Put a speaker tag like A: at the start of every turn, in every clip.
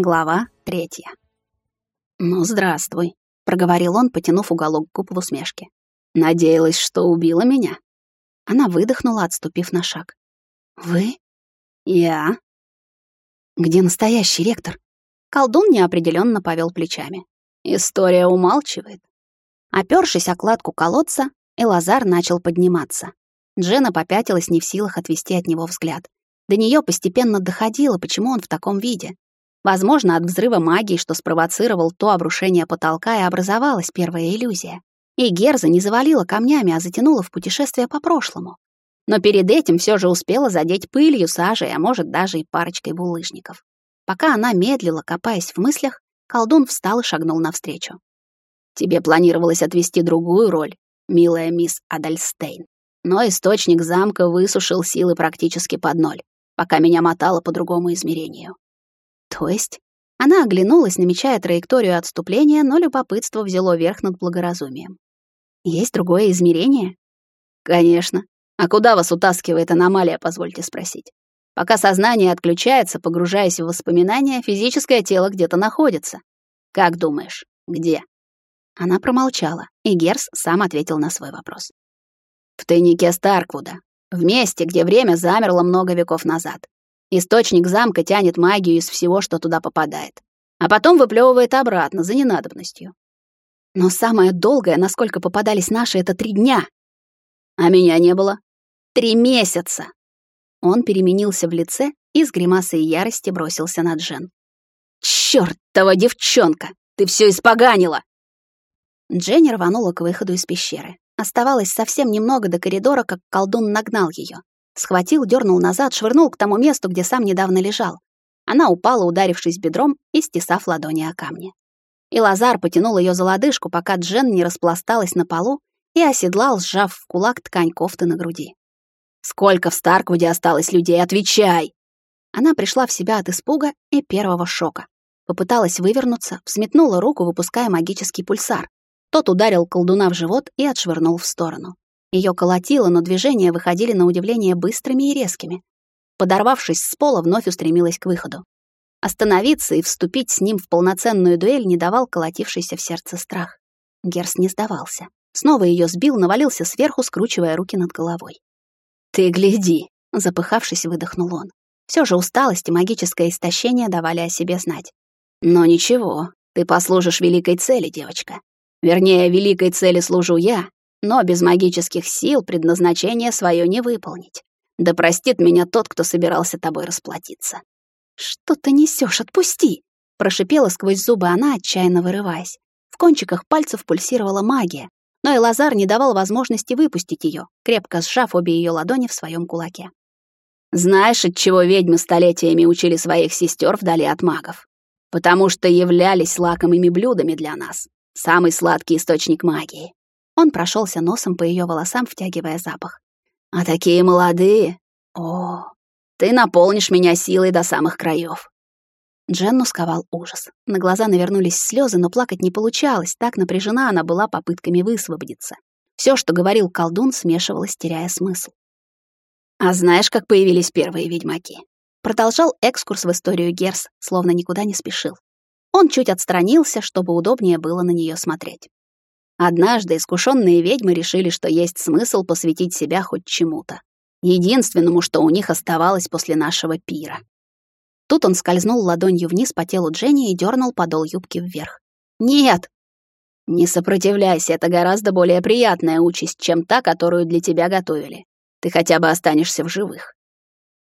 A: Глава третья. «Ну, здравствуй», — проговорил он, потянув уголок губ в усмешке. «Надеялась, что убила меня?» Она выдохнула, отступив на шаг. «Вы?» «Я?» «Где настоящий ректор?» Колдун неопределенно повел плечами. «История умалчивает». Опёршись о кладку колодца, Элазар начал подниматься. Джена попятилась не в силах отвести от него взгляд. До неё постепенно доходило, почему он в таком виде. Возможно, от взрыва магии, что спровоцировал то обрушение потолка, и образовалась первая иллюзия. И Герза не завалила камнями, а затянула в путешествие по прошлому. Но перед этим все же успела задеть пылью, сажей, а может, даже и парочкой булыжников. Пока она медлила, копаясь в мыслях, колдун встал и шагнул навстречу. «Тебе планировалось отвести другую роль, милая мисс Адальстейн. Но источник замка высушил силы практически под ноль, пока меня мотало по другому измерению. То есть? Она оглянулась, намечая траекторию отступления, но любопытство взяло верх над благоразумием. Есть другое измерение? Конечно. А куда вас утаскивает аномалия, позвольте спросить? Пока сознание отключается, погружаясь в воспоминания, физическое тело где-то находится. Как думаешь, где? Она промолчала, и Герс сам ответил на свой вопрос. В тайнике Старквуда, в месте, где время замерло много веков назад. Источник замка тянет магию из всего, что туда попадает, а потом выплевывает обратно за ненадобностью. Но самое долгое, насколько попадались наши, это три дня. А меня не было. Три месяца. Он переменился в лице и с гримасой ярости бросился на Джен. «Чёртова девчонка! Ты все испоганила!» Дженни рванула к выходу из пещеры. Оставалось совсем немного до коридора, как колдун нагнал ее. Схватил, дернул назад, швырнул к тому месту, где сам недавно лежал. Она упала, ударившись бедром и стесав ладони о камни. И Лазар потянул ее за лодыжку, пока Джен не распласталась на полу и оседлал, сжав в кулак ткань кофты на груди. «Сколько в Старквуде осталось людей? Отвечай!» Она пришла в себя от испуга и первого шока. Попыталась вывернуться, взметнула руку, выпуская магический пульсар. Тот ударил колдуна в живот и отшвырнул в сторону. Ее колотило, но движения выходили на удивление быстрыми и резкими. Подорвавшись с пола, вновь устремилась к выходу. Остановиться и вступить с ним в полноценную дуэль не давал колотившийся в сердце страх. Герс не сдавался. Снова ее сбил, навалился сверху, скручивая руки над головой. «Ты гляди!» — запыхавшись, выдохнул он. Все же усталость и магическое истощение давали о себе знать. «Но ничего, ты послужишь великой цели, девочка. Вернее, великой цели служу я, но без магических сил предназначение свое не выполнить. Да простит меня тот, кто собирался тобой расплатиться. Что ты несешь? Отпусти! Прошипела сквозь зубы она, отчаянно вырываясь. В кончиках пальцев пульсировала магия, но и Лазар не давал возможности выпустить ее, крепко сжав обе ее ладони в своем кулаке. Знаешь, от чего ведьмы столетиями учили своих сестер вдали от магов? Потому что являлись лакомыми блюдами для нас. Самый сладкий источник магии. Он прошелся носом по ее волосам, втягивая запах. «А такие молодые! О, ты наполнишь меня силой до самых краев!» Дженну сковал ужас. На глаза навернулись слезы, но плакать не получалось, так напряжена она была попытками высвободиться. Все, что говорил колдун, смешивалось, теряя смысл. «А знаешь, как появились первые ведьмаки?» Продолжал экскурс в историю Герс, словно никуда не спешил. Он чуть отстранился, чтобы удобнее было на нее смотреть. Однажды искушенные ведьмы решили, что есть смысл посвятить себя хоть чему-то. Единственному, что у них оставалось после нашего пира. Тут он скользнул ладонью вниз по телу Дженни и дернул подол юбки вверх. «Нет!» «Не сопротивляйся, это гораздо более приятная участь, чем та, которую для тебя готовили. Ты хотя бы останешься в живых».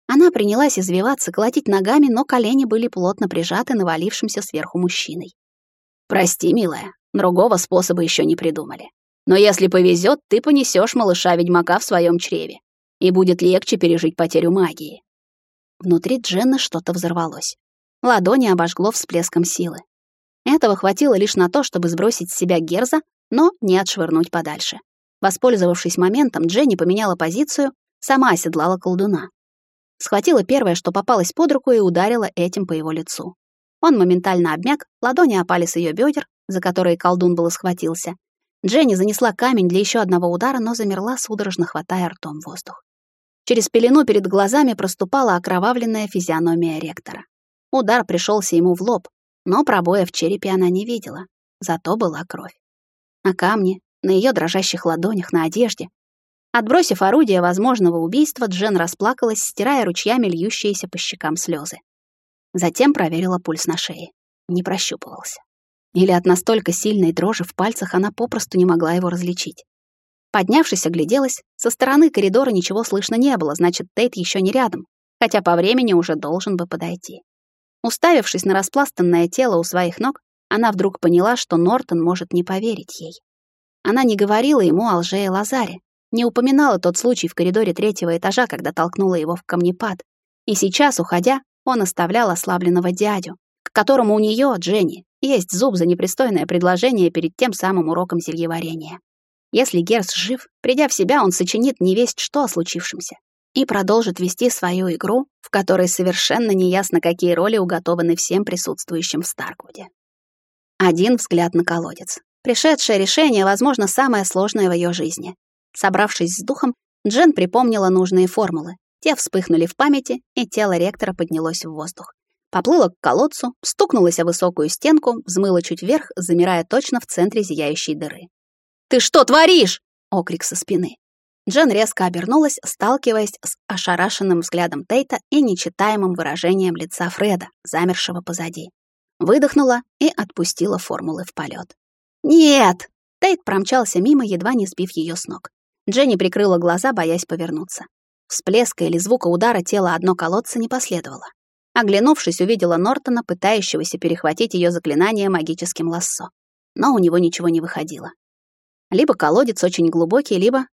A: Она принялась извиваться, колотить ногами, но колени были плотно прижаты навалившимся сверху мужчиной. «Прости, милая, Другого способа еще не придумали. Но если повезет, ты понесешь малыша-ведьмака в своем чреве, и будет легче пережить потерю магии. Внутри Дженны что-то взорвалось. Ладони обожгло всплеском силы. Этого хватило лишь на то, чтобы сбросить с себя Герза, но не отшвырнуть подальше. Воспользовавшись моментом, Дженни поменяла позицию, сама оседлала колдуна. Схватила первое, что попалось под руку, и ударила этим по его лицу. Он моментально обмяк, ладони опали с ее бедер, за которые колдун было схватился. Дженни занесла камень для еще одного удара, но замерла, судорожно хватая ртом воздух. Через пелену перед глазами проступала окровавленная физиономия ректора. Удар пришелся ему в лоб, но пробоя в черепе она не видела. Зато была кровь. На камне, на ее дрожащих ладонях, на одежде. Отбросив орудие возможного убийства, Джен расплакалась, стирая ручьями льющиеся по щекам слезы. Затем проверила пульс на шее. Не прощупывался. Или от настолько сильной дрожи в пальцах она попросту не могла его различить. Поднявшись, огляделась. Со стороны коридора ничего слышно не было, значит, Тейт еще не рядом, хотя по времени уже должен бы подойти. Уставившись на распластанное тело у своих ног, она вдруг поняла, что Нортон может не поверить ей. Она не говорила ему о лже и Лазаре, не упоминала тот случай в коридоре третьего этажа, когда толкнула его в камнепад. И сейчас, уходя, он оставлял ослабленного дядю, к которому у нее, Дженни, есть зуб за непристойное предложение перед тем самым уроком зельеварения. Если Герс жив, придя в себя, он сочинит невесть что о случившемся и продолжит вести свою игру, в которой совершенно неясно, какие роли уготованы всем присутствующим в Старквуде. Один взгляд на колодец. Пришедшее решение, возможно, самое сложное в ее жизни. Собравшись с духом, Джен припомнила нужные формулы. Те вспыхнули в памяти, и тело ректора поднялось в воздух. Поплыла к колодцу, стукнулась о высокую стенку, взмыла чуть вверх, замирая точно в центре зияющей дыры. «Ты что творишь?» — окрик со спины. Джен резко обернулась, сталкиваясь с ошарашенным взглядом Тейта и нечитаемым выражением лица Фреда, замершего позади. Выдохнула и отпустила формулы в полет. «Нет!» Тейт промчался мимо, едва не сбив ее с ног. Дженни прикрыла глаза, боясь повернуться. Всплеска или звука удара тела одно колодца не последовало. Оглянувшись, увидела Нортона, пытающегося перехватить ее заклинание магическим лассо. Но у него ничего не выходило. Либо колодец очень глубокий, либо...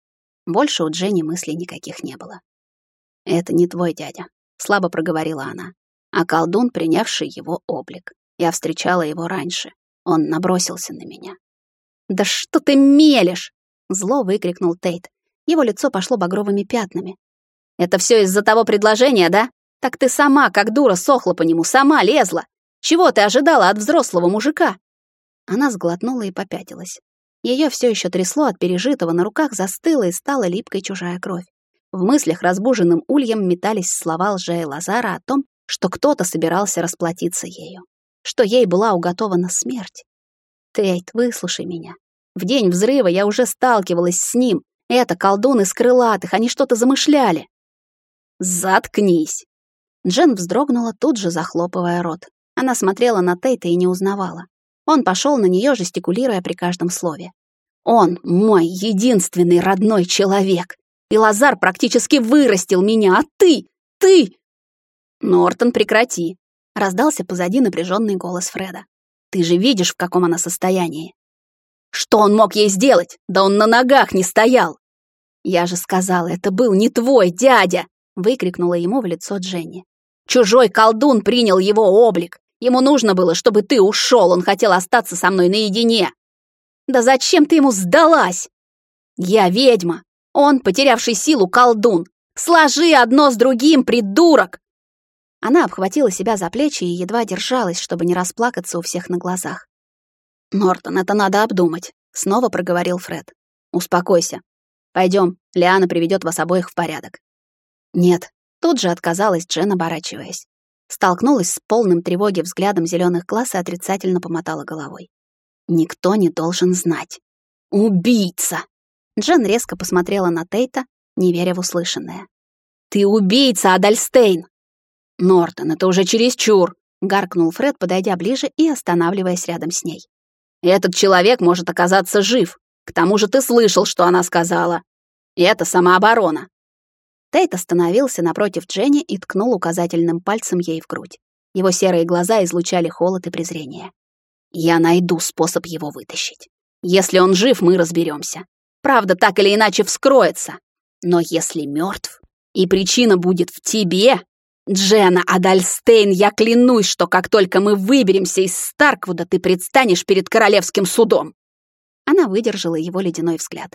A: Больше у Дженни мыслей никаких не было. «Это не твой дядя», — слабо проговорила она, а колдун, принявший его облик. Я встречала его раньше. Он набросился на меня. «Да что ты мелешь!» — зло выкрикнул Тейт. Его лицо пошло багровыми пятнами. «Это все из-за того предложения, да? Так ты сама, как дура, сохла по нему, сама лезла. Чего ты ожидала от взрослого мужика?» Она сглотнула и попятилась. Ее все еще трясло от пережитого, на руках застыла и стала липкой чужая кровь. В мыслях разбуженным ульем метались слова лжея Лазара о том, что кто-то собирался расплатиться ею что ей была уготована смерть. Тейт, выслушай меня. В день взрыва я уже сталкивалась с ним. Это колдун из крылатых, они что-то замышляли. Заткнись. Джен вздрогнула, тут же захлопывая рот. Она смотрела на Тейта и не узнавала. Он пошел на нее, жестикулируя при каждом слове. Он мой единственный родной человек. И Лазар практически вырастил меня, а ты, ты... Нортон, прекрати. Раздался позади напряженный голос Фреда. «Ты же видишь, в каком она состоянии!» «Что он мог ей сделать? Да он на ногах не стоял!» «Я же сказала, это был не твой дядя!» выкрикнула ему в лицо Дженни. «Чужой колдун принял его облик! Ему нужно было, чтобы ты ушел, он хотел остаться со мной наедине!» «Да зачем ты ему сдалась?» «Я ведьма! Он, потерявший силу, колдун! Сложи одно с другим, придурок! Она обхватила себя за плечи и едва держалась, чтобы не расплакаться у всех на глазах. «Нортон, это надо обдумать», — снова проговорил Фред. «Успокойся. Пойдем, Лиана приведет вас обоих в порядок». «Нет», — тут же отказалась Джен, оборачиваясь. Столкнулась с полным тревоги взглядом зеленых глаз и отрицательно помотала головой. «Никто не должен знать». «Убийца!» Джен резко посмотрела на Тейта, не веря в услышанное. «Ты убийца, Адальстейн!» «Нортон, это уже чересчур!» — гаркнул Фред, подойдя ближе и останавливаясь рядом с ней. «Этот человек может оказаться жив. К тому же ты слышал, что она сказала. И это самооборона». Тейт остановился напротив Дженни и ткнул указательным пальцем ей в грудь. Его серые глаза излучали холод и презрение. «Я найду способ его вытащить. Если он жив, мы разберемся. Правда так или иначе вскроется. Но если мертв, и причина будет в тебе, «Джена Адальстейн, я клянусь, что как только мы выберемся из Старквуда, ты предстанешь перед королевским судом!» Она выдержала его ледяной взгляд.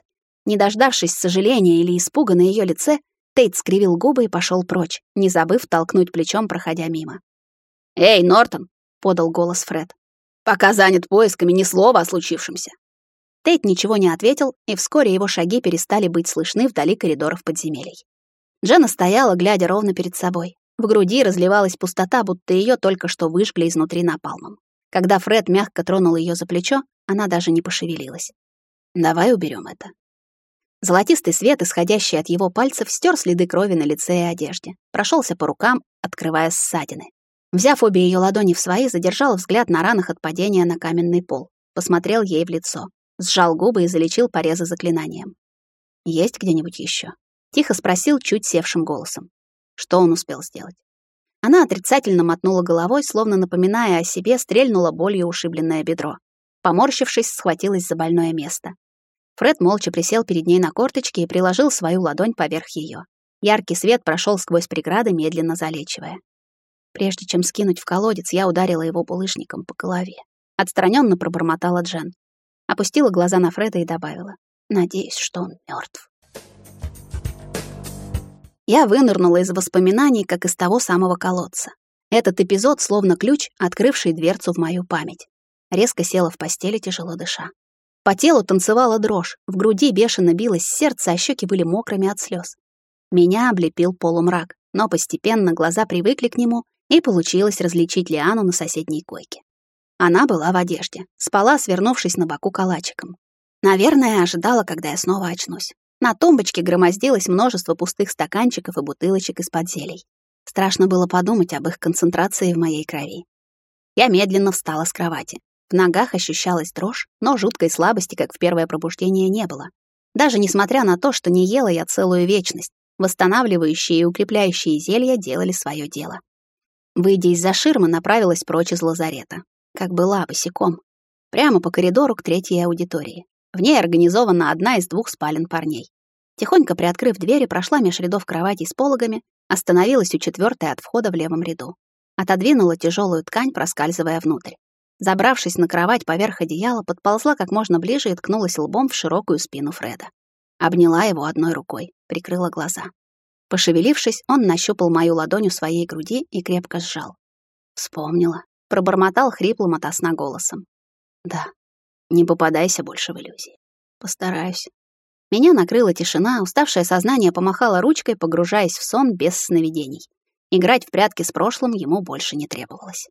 A: Не дождавшись сожаления или испуга на ее лице, Тейт скривил губы и пошел прочь, не забыв толкнуть плечом, проходя мимо. «Эй, Нортон!» — подал голос Фред. «Пока занят поисками, ни слова о случившемся». Тейт ничего не ответил, и вскоре его шаги перестали быть слышны вдали коридоров подземелий. Джена стояла, глядя ровно перед собой. В груди разливалась пустота, будто ее только что выжгли изнутри напалмом. Когда Фред мягко тронул ее за плечо, она даже не пошевелилась. «Давай уберем это». Золотистый свет, исходящий от его пальцев, стер следы крови на лице и одежде, прошелся по рукам, открывая ссадины. Взяв обе ее ладони в свои, задержал взгляд на ранах от падения на каменный пол, посмотрел ей в лицо, сжал губы и залечил порезы заклинанием. «Есть где-нибудь еще? Тихо спросил чуть севшим голосом. Что он успел сделать? Она отрицательно мотнула головой, словно напоминая о себе, стрельнула болью ушибленное бедро. Поморщившись, схватилась за больное место. Фред молча присел перед ней на корточки и приложил свою ладонь поверх ее. Яркий свет прошел сквозь преграды, медленно залечивая. Прежде чем скинуть в колодец, я ударила его булыжником по голове. Отстраненно пробормотала Джен. Опустила глаза на Фреда и добавила. Надеюсь, что он мертв. Я вынырнула из воспоминаний, как из того самого колодца. Этот эпизод словно ключ, открывший дверцу в мою память. Резко села в постели, тяжело дыша. По телу танцевала дрожь, в груди бешено билось сердце, а щеки были мокрыми от слез. Меня облепил полумрак, но постепенно глаза привыкли к нему, и получилось различить Лиану на соседней койке. Она была в одежде, спала, свернувшись на боку калачиком. Наверное, ожидала, когда я снова очнусь. На тумбочке громоздилось множество пустых стаканчиков и бутылочек из-под зелий. Страшно было подумать об их концентрации в моей крови. Я медленно встала с кровати. В ногах ощущалась дрожь, но жуткой слабости, как в первое пробуждение, не было. Даже несмотря на то, что не ела я целую вечность, восстанавливающие и укрепляющие зелья делали свое дело. Выйдя из-за ширмы, направилась прочь из лазарета. Как была, босиком. Прямо по коридору к третьей аудитории. В ней организована одна из двух спален парней. Тихонько приоткрыв двери, прошла меж рядов кроватей с пологами, остановилась у четвертой от входа в левом ряду. Отодвинула тяжелую ткань, проскальзывая внутрь. Забравшись на кровать поверх одеяла, подползла как можно ближе и ткнулась лбом в широкую спину Фреда. Обняла его одной рукой, прикрыла глаза. Пошевелившись, он нащупал мою ладонь у своей груди и крепко сжал. Вспомнила. Пробормотал хриплым ото сна голосом. Да, не попадайся больше в иллюзии. Постараюсь. Меня накрыла тишина, уставшее сознание помахало ручкой, погружаясь в сон без сновидений. Играть в прятки с прошлым ему больше не требовалось.